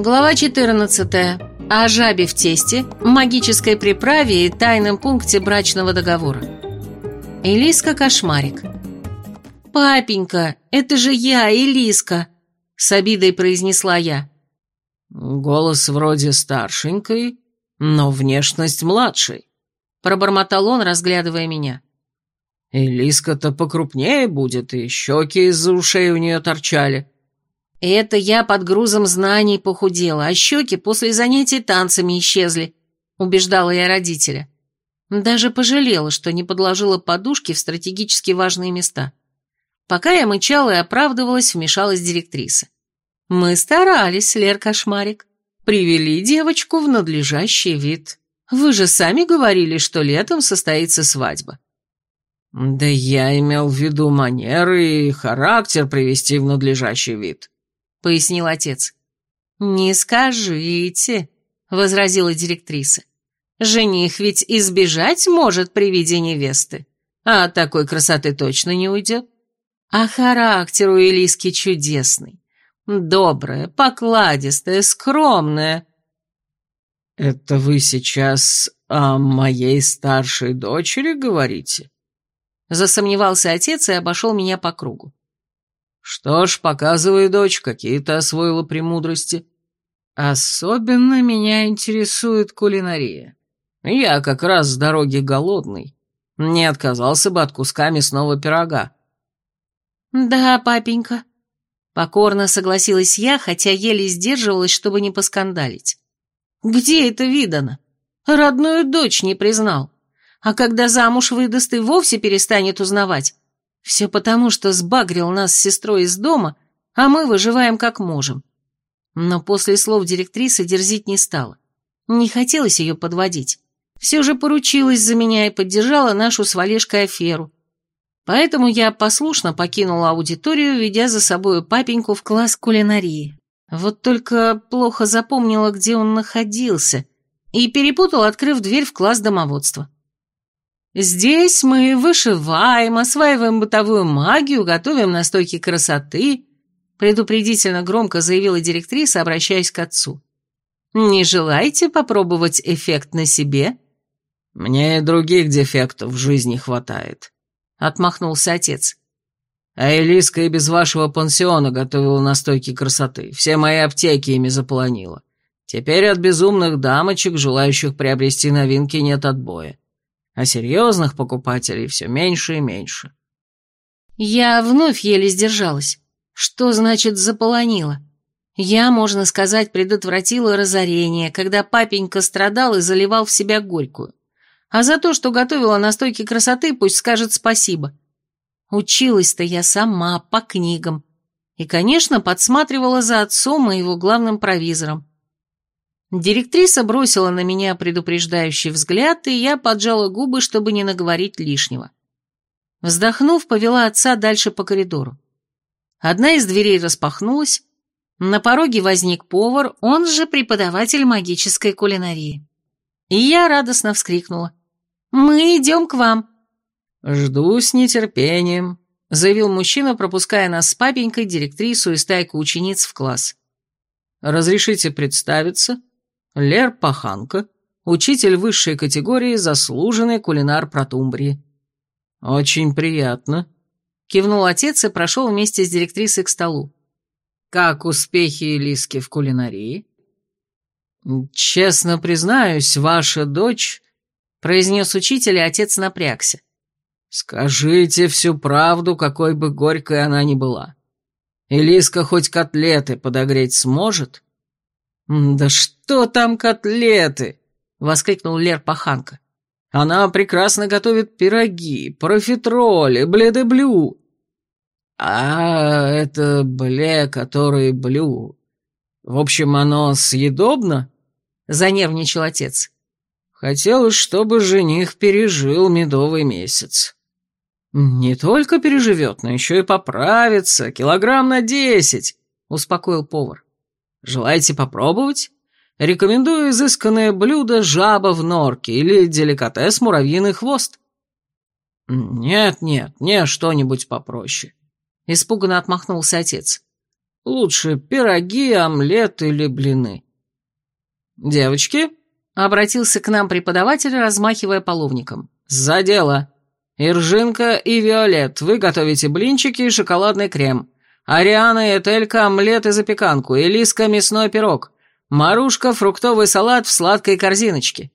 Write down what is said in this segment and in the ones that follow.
Глава 14. О жабе в тесте, магической приправе и тайном пункте брачного договора. Элиска Кошмарик. «Папенька, это же я, Элиска!» — с обидой произнесла я. «Голос вроде старшенькой, но внешность младшей», — пробормотал он, разглядывая меня. «Элиска-то покрупнее будет, и щеки из-за ушей у нее торчали». Это я под грузом знаний похудела, а щеки после занятий танцами исчезли, убеждала я родителя. Даже пожалела, что не подложила подушки в стратегически важные места. Пока я мычала и оправдывалась, вмешалась директриса. Мы старались, Лер Кошмарик. Привели девочку в надлежащий вид. Вы же сами говорили, что летом состоится свадьба. Да я имел в виду манеры и характер привести в надлежащий вид. — пояснил отец. «Не скажите», — возразила директриса. «Жених ведь избежать может при виде невесты, а от такой красоты точно не уйдет. А характер у Элиски чудесный, добрая, покладистая, скромная». «Это вы сейчас о моей старшей дочери говорите?» Засомневался отец и обошел меня по кругу. Что ж, показывай, дочь, какие то освоила премудрости. Особенно меня интересует кулинария. Я как раз с дороги голодный. Не отказался бы от куска мясного пирога. Да, папенька. Покорно согласилась я, хотя еле сдерживалась, чтобы не поскандалить. Где это видано? Родную дочь не признал. А когда замуж выдаст и вовсе перестанет узнавать. Все потому, что сбагрил нас с сестрой из дома, а мы выживаем как можем. Но после слов директрисы дерзить не стала. Не хотелось ее подводить. Все же поручилась за меня и поддержала нашу с Валешкой аферу. Поэтому я послушно покинула аудиторию, ведя за собою папеньку в класс кулинарии. Вот только плохо запомнила, где он находился, и перепутал, открыв дверь в класс домоводства. Здесь мы вышиваем, осваиваем бытовую магию, готовим настойки красоты», предупредительно громко заявила директриса, обращаясь к отцу. «Не желаете попробовать эффект на себе?» «Мне и других дефектов в жизни хватает», — отмахнулся отец. «А Элиска и без вашего пансиона готовила настойки красоты. Все мои аптеки ими заполонила. Теперь от безумных дамочек, желающих приобрести новинки, нет отбоя а серьезных покупателей все меньше и меньше. Я вновь еле сдержалась. Что значит «заполонила»? Я, можно сказать, предотвратила разорение, когда папенька страдал и заливал в себя горькую. А за то, что готовила настойки красоты, пусть скажет спасибо. Училась-то я сама, по книгам. И, конечно, подсматривала за отцом и его главным провизором. Директриса бросила на меня предупреждающий взгляд, и я поджала губы, чтобы не наговорить лишнего. Вздохнув, повела отца дальше по коридору. Одна из дверей распахнулась, на пороге возник повар, он же преподаватель магической кулинарии. И я радостно вскрикнула. «Мы идем к вам!» «Жду с нетерпением», — заявил мужчина, пропуская нас с папенькой, директрису и стайку учениц в класс. «Разрешите представиться?» Лер Паханка, учитель высшей категории, заслуженный кулинар Протумбрии. «Очень приятно», — кивнул отец и прошел вместе с директрисой к столу. «Как успехи Лиски в кулинарии?» «Честно признаюсь, ваша дочь...» — произнес учитель, и отец напрягся. «Скажите всю правду, какой бы горькой она ни была. Элиска хоть котлеты подогреть сможет?» «Да что там котлеты?» — воскликнул Лер Паханка. «Она прекрасно готовит пироги, профитроли, бледе-блю». «А, это бле, который блю. В общем, оно съедобно?» — занервничал отец. «Хотелось, чтобы жених пережил медовый месяц». «Не только переживет, но еще и поправится, килограмм на десять», — успокоил повар. Желаете попробовать? Рекомендую изысканное блюдо жаба в норке или деликатес муравьиный хвост. Нет, нет, не что-нибудь попроще. Испуганно отмахнулся отец. Лучше пироги, омлет или блины. «Девочки», — обратился к нам преподаватель, размахивая половником, — «за дело. Иржинка и Виолет, вы готовите блинчики и шоколадный крем. Ариана и Этелька — омлет и запеканку, Элиска — мясной пирог. Марушка — фруктовый салат в сладкой корзиночке».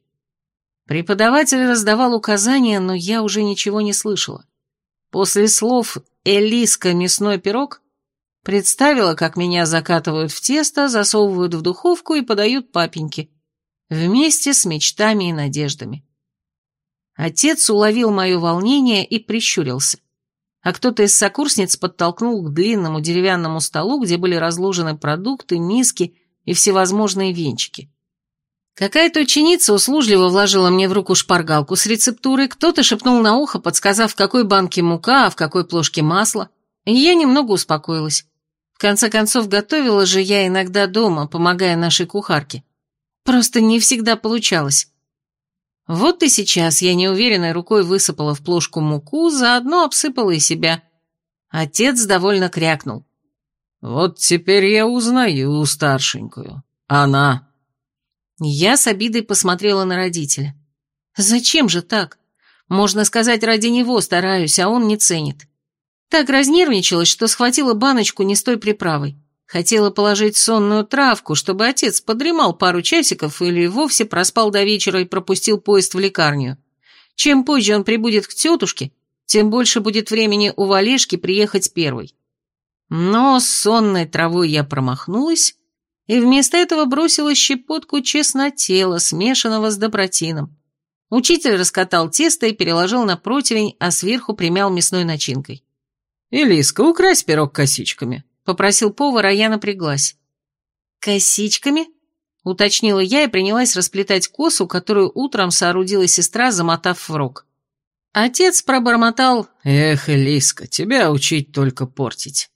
Преподаватель раздавал указания, но я уже ничего не слышала. После слов «Элиска, мясной пирог» представила, как меня закатывают в тесто, засовывают в духовку и подают папеньке, вместе с мечтами и надеждами. Отец уловил мое волнение и прищурился, а кто-то из сокурсниц подтолкнул к длинному деревянному столу, где были разложены продукты, миски и всевозможные венчики. Какая-то ученица услужливо вложила мне в руку шпаргалку с рецептурой, кто-то шепнул на ухо, подсказав, в какой банке мука, а в какой плошке масло, и я немного успокоилась. В конце концов, готовила же я иногда дома, помогая нашей кухарке. Просто не всегда получалось. Вот и сейчас я неуверенной рукой высыпала в плошку муку, заодно обсыпала и себя. Отец довольно крякнул. «Вот теперь я узнаю старшенькую. Она...» Я с обидой посмотрела на родителя. «Зачем же так? Можно сказать, ради него стараюсь, а он не ценит. Так разнервничалась, что схватила баночку не с той приправой. Хотела положить сонную травку, чтобы отец подремал пару часиков или вовсе проспал до вечера и пропустил поезд в лекарню. Чем позже он прибудет к тетушке, тем больше будет времени у Валешки приехать первой. Но с сонной травой я промахнулась и вместо этого бросила щепотку чеснотела, смешанного с добротином. Учитель раскатал тесто и переложил на противень, а сверху примял мясной начинкой. «Элиска, укрась пирог косичками», — попросил повар, а я напряглась. «Косичками?» — уточнила я и принялась расплетать косу, которую утром соорудила сестра, замотав в рог. Отец пробормотал «Эх, Элиска, тебя учить только портить».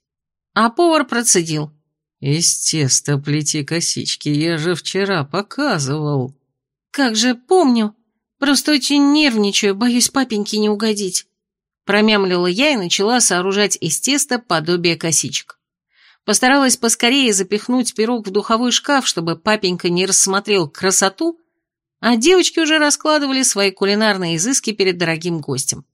А повар процедил «Из теста плети косички, я же вчера показывал». «Как же помню. Просто очень нервничаю, боюсь папеньке не угодить». Промямлила я и начала сооружать из теста подобие косичек. Постаралась поскорее запихнуть пирог в духовой шкаф, чтобы папенька не рассмотрел красоту, а девочки уже раскладывали свои кулинарные изыски перед дорогим гостем.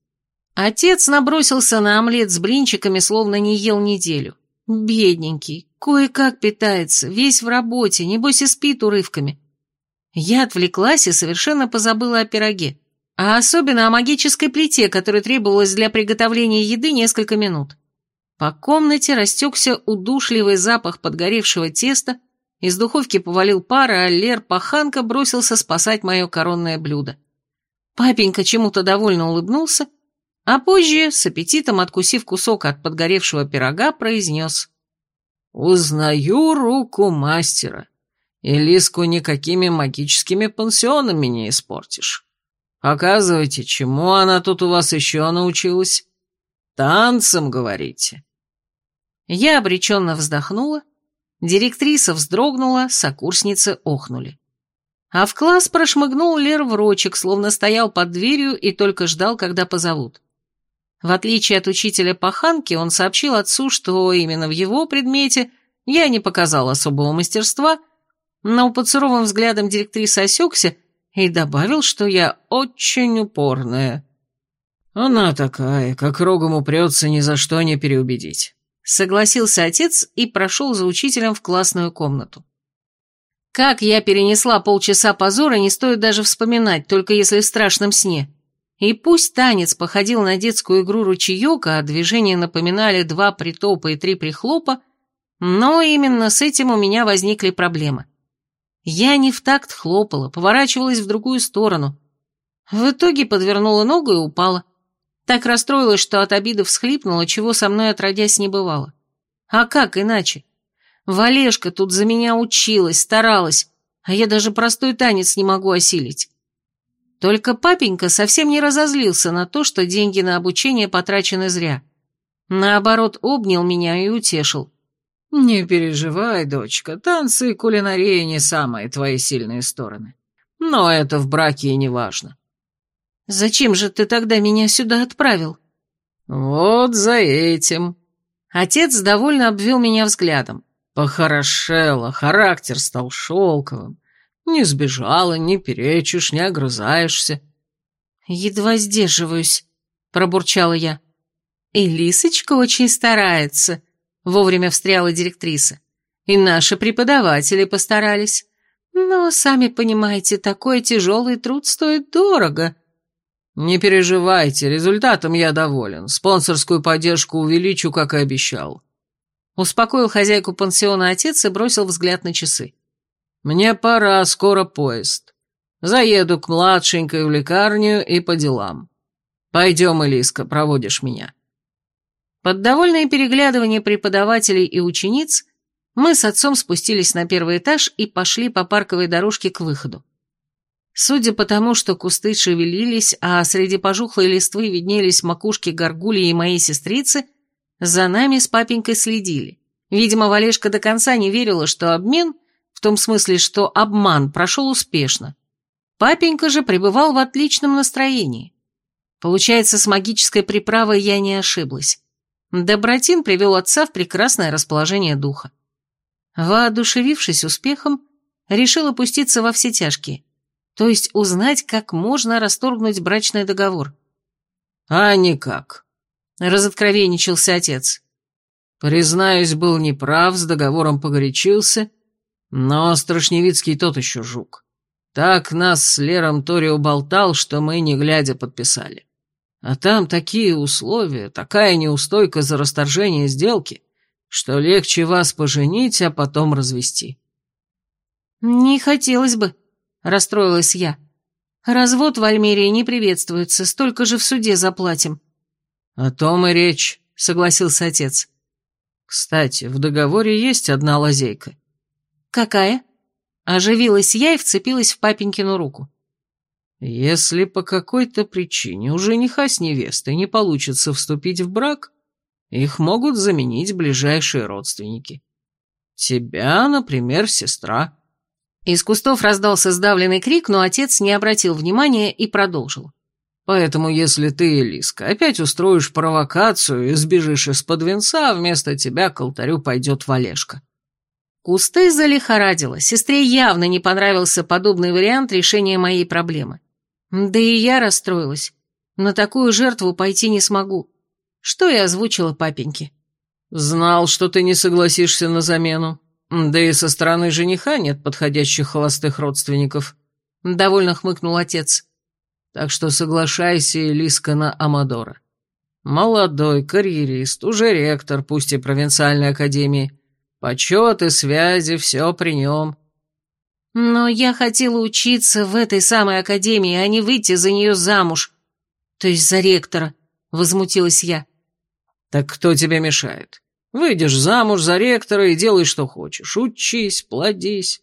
Отец набросился на омлет с блинчиками, словно не ел неделю. Бедненький, кое-как питается, весь в работе, небось и спит урывками. Я отвлеклась и совершенно позабыла о пироге, а особенно о магической плите, которая требовалась для приготовления еды несколько минут. По комнате растекся удушливый запах подгоревшего теста, из духовки повалил пар, а Лер Паханка бросился спасать мое коронное блюдо. Папенька чему-то довольно улыбнулся, а позже, с аппетитом откусив кусок от подгоревшего пирога, произнес «Узнаю руку мастера, и Лиску никакими магическими пансионами не испортишь. Показывайте, чему она тут у вас еще научилась? Танцем, говорите?» Я обреченно вздохнула, директриса вздрогнула, сокурсницы охнули. А в класс прошмыгнул Лер Врочек, словно стоял под дверью и только ждал, когда позовут. В отличие от учителя Паханки, он сообщил отцу, что именно в его предмете я не показал особого мастерства, но под суровым взглядом директрисы осекся и добавил, что я очень упорная. Она такая, как рогом упрется, ни за что не переубедить. Согласился отец и прошел за учителем в классную комнату. Как я перенесла полчаса позора, не стоит даже вспоминать, только если в страшном сне. И пусть танец походил на детскую игру ручеёка, а движения напоминали два притопа и три прихлопа, но именно с этим у меня возникли проблемы. Я не в такт хлопала, поворачивалась в другую сторону. В итоге подвернула ногу и упала. Так расстроилась, что от обиды всхлипнула, чего со мной отродясь не бывало. А как иначе? Валешка тут за меня училась, старалась, а я даже простой танец не могу осилить. Только папенька совсем не разозлился на то, что деньги на обучение потрачены зря. Наоборот, обнял меня и утешил. «Не переживай, дочка, танцы и кулинария не самые твои сильные стороны. Но это в браке и не важно. «Зачем же ты тогда меня сюда отправил?» «Вот за этим». Отец довольно обвел меня взглядом. Похорошела, характер стал шелковым. Не сбежала, не перечишь, не огрызаешься. «Едва сдерживаюсь», — пробурчала я. «И Лисочка очень старается», — вовремя встряла директриса. «И наши преподаватели постарались. Но, сами понимаете, такой тяжелый труд стоит дорого». «Не переживайте, результатом я доволен. Спонсорскую поддержку увеличу, как и обещал». Успокоил хозяйку пансиона отец и бросил взгляд на часы. «Мне пора, скоро поезд. Заеду к младшенькой в лекарню и по делам. Пойдем, Элиска, проводишь меня». Под довольное переглядывание преподавателей и учениц мы с отцом спустились на первый этаж и пошли по парковой дорожке к выходу. Судя по тому, что кусты шевелились, а среди пожухлой листвы виднелись макушки горгулии и моей сестрицы, за нами с папенькой следили. Видимо, Валешка до конца не верила, что обмен, в том смысле, что обман, прошел успешно. Папенька же пребывал в отличном настроении. Получается, с магической приправой я не ошиблась. Добротин привел отца в прекрасное расположение духа. Воодушевившись успехом, решил опуститься во все тяжкие то есть узнать, как можно расторгнуть брачный договор. «А никак», — разоткровенничался отец. «Признаюсь, был неправ, с договором погорячился, но Страшневицкий тот еще жук. Так нас с Лером Тори уболтал, что мы, не глядя, подписали. А там такие условия, такая неустойка за расторжение сделки, что легче вас поженить, а потом развести». «Не хотелось бы», Расстроилась я. Развод в Альмерии не приветствуется, столько же в суде заплатим. О том и речь, согласился отец. Кстати, в договоре есть одна лазейка. Какая? Оживилась я и вцепилась в папенькину руку. Если по какой-то причине у жениха с невестой не получится вступить в брак, их могут заменить ближайшие родственники. Тебя, например, сестра. Из кустов раздался сдавленный крик, но отец не обратил внимания и продолжил. «Поэтому, если ты, Элиска, опять устроишь провокацию и сбежишь из-под венца, вместо тебя к алтарю пойдет Валешка». Кусты залихорадило, сестре явно не понравился подобный вариант решения моей проблемы. Да и я расстроилась. На такую жертву пойти не смогу. Что я озвучила папеньке. «Знал, что ты не согласишься на замену. Да и со стороны жениха нет подходящих холостых родственников. Довольно хмыкнул отец. Так что соглашайся, Лиска, на Амадора. Молодой, карьерист, уже ректор, пусть и провинциальной академии. Почет и связи, все при нем. Но я хотела учиться в этой самой академии, а не выйти за нее замуж. То есть за ректора, возмутилась я. Так кто тебе мешает? Выйдешь замуж за ректора и делай, что хочешь. Учись, плодись.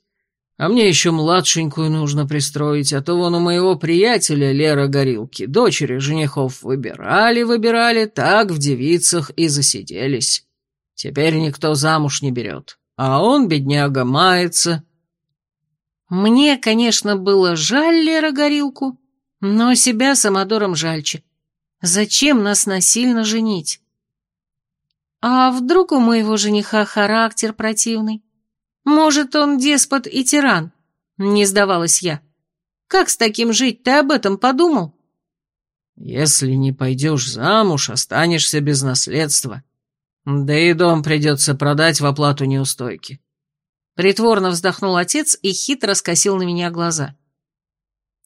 А мне еще младшенькую нужно пристроить, а то вон у моего приятеля Лера Горилки дочери женихов выбирали-выбирали, так в девицах и засиделись. Теперь никто замуж не берет, а он, бедняга, мается. Мне, конечно, было жаль Лера Горилку, но себя самодором жальче. Зачем нас насильно женить? А вдруг у моего жениха характер противный? Может, он деспот и тиран? Не сдавалась я. Как с таким жить, ты об этом подумал? Если не пойдешь замуж, останешься без наследства. Да и дом придется продать в оплату неустойки. Притворно вздохнул отец и хитро скосил на меня глаза.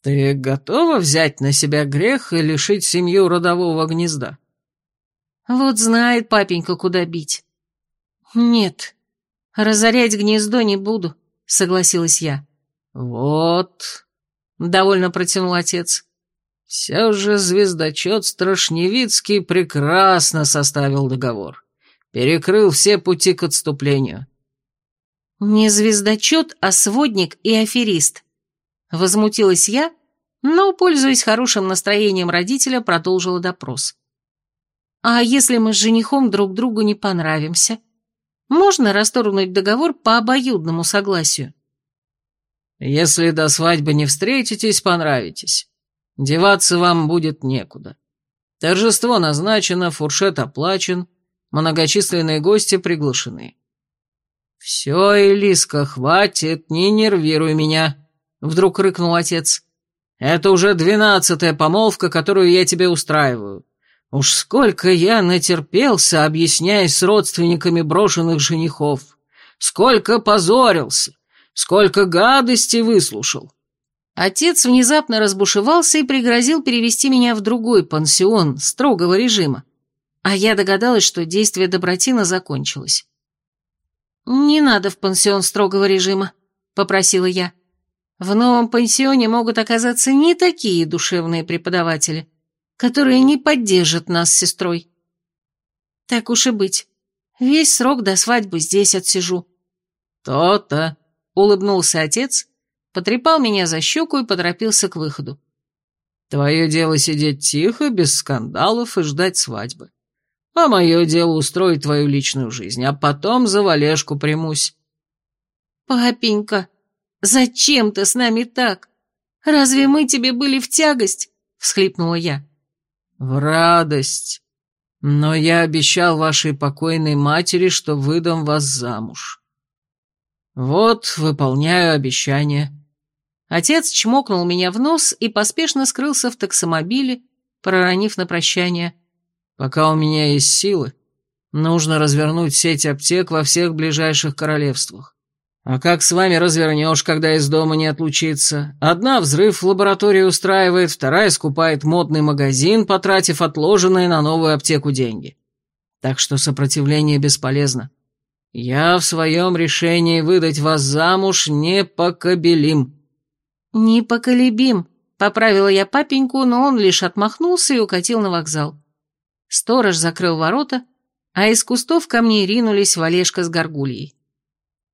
Ты готова взять на себя грех и лишить семью родового гнезда? Вот знает папенька, куда бить. Нет, разорять гнездо не буду, согласилась я. Вот, довольно протянул отец. Все же звездочет Страшневицкий прекрасно составил договор. Перекрыл все пути к отступлению. Не звездочет, а сводник и аферист. Возмутилась я, но, пользуясь хорошим настроением родителя, продолжила допрос. А если мы с женихом друг другу не понравимся? Можно расторгнуть договор по обоюдному согласию? Если до свадьбы не встретитесь, понравитесь. Деваться вам будет некуда. Торжество назначено, фуршет оплачен, многочисленные гости приглашены. «Все, Элиска, хватит, не нервируй меня», — вдруг рыкнул отец. «Это уже двенадцатая помолвка, которую я тебе устраиваю. Уж сколько я натерпелся, объясняясь с родственниками брошенных женихов. Сколько позорился, сколько гадостей выслушал. Отец внезапно разбушевался и пригрозил перевести меня в другой пансион строгого режима. А я догадалась, что действие Добротина закончилось. «Не надо в пансион строгого режима», — попросила я. «В новом пансионе могут оказаться не такие душевные преподаватели, которые не поддержат нас с сестрой. Так уж и быть, весь срок до свадьбы здесь отсижу». «То-то», — улыбнулся отец, потрепал меня за щеку и поторопился к выходу. «Твое дело сидеть тихо, без скандалов и ждать свадьбы. А мое дело устроить твою личную жизнь, а потом за Валешку примусь». «Папенька, зачем ты с нами так? Разве мы тебе были в тягость?» — всхлипнула я. «В радость. Но я обещал вашей покойной матери, что выдам вас замуж. Вот, выполняю обещание». Отец чмокнул меня в нос и поспешно скрылся в таксомобиле, проронив на прощание. «Пока у меня есть силы, нужно развернуть сеть аптек во всех ближайших королевствах. А как с вами развернешь, когда из дома не отлучиться? Одна взрыв в лаборатории устраивает, вторая скупает модный магазин, потратив отложенные на новую аптеку деньги. Так что сопротивление бесполезно. Я в своем решении выдать вас замуж непокобелим». «Непоколебим», — поправила я папеньку, но он лишь отмахнулся и укатил на вокзал. Сторож закрыл ворота, а из кустов ко мне ринулись Валешка с горгульей.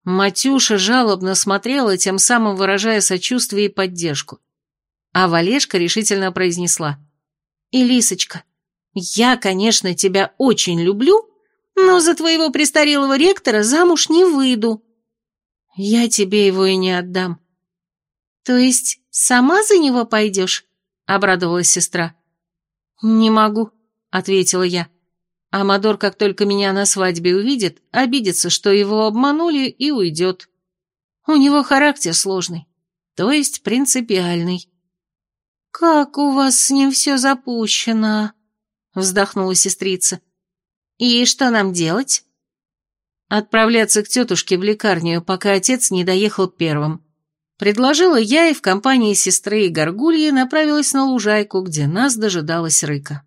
Матюша жалобно смотрела, тем самым выражая сочувствие и поддержку. А Валешка решительно произнесла. «Элисочка, я, конечно, тебя очень люблю, но за твоего престарелого ректора замуж не выйду. Я тебе его и не отдам. «То есть сама за него пойдешь?» — обрадовалась сестра. «Не могу», — ответила я. Амадор, как только меня на свадьбе увидит, обидится, что его обманули, и уйдет. У него характер сложный, то есть принципиальный. «Как у вас с ним все запущено?» — вздохнула сестрица. «И что нам делать?» «Отправляться к тетушке в лекарню, пока отец не доехал первым», Предложила я и в компании сестры и горгульи направилась на лужайку, где нас дожидалась рыка.